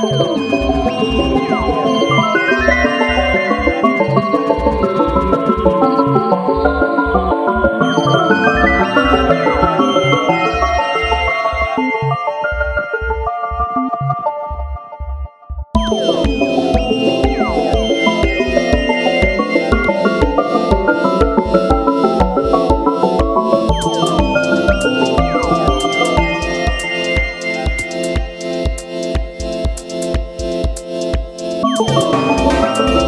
Thank you. Música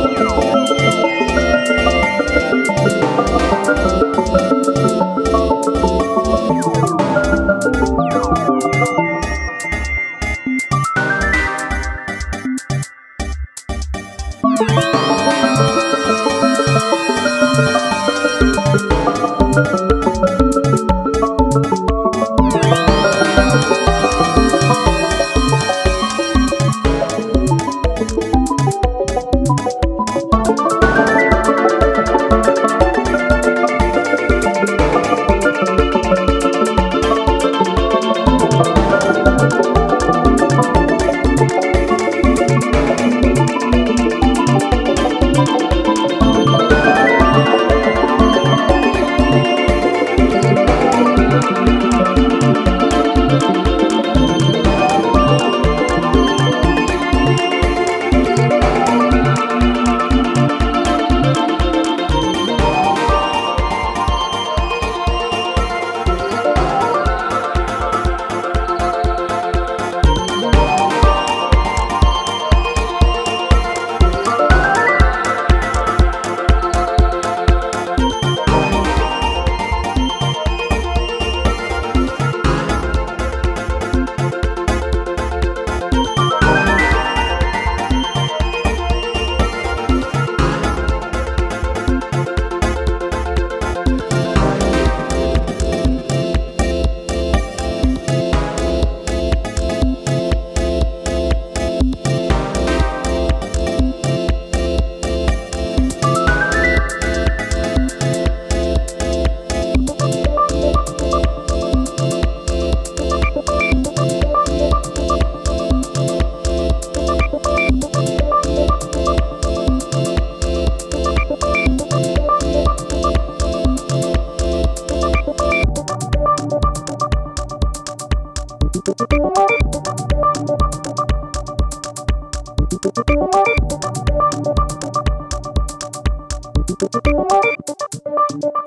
Thank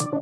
you.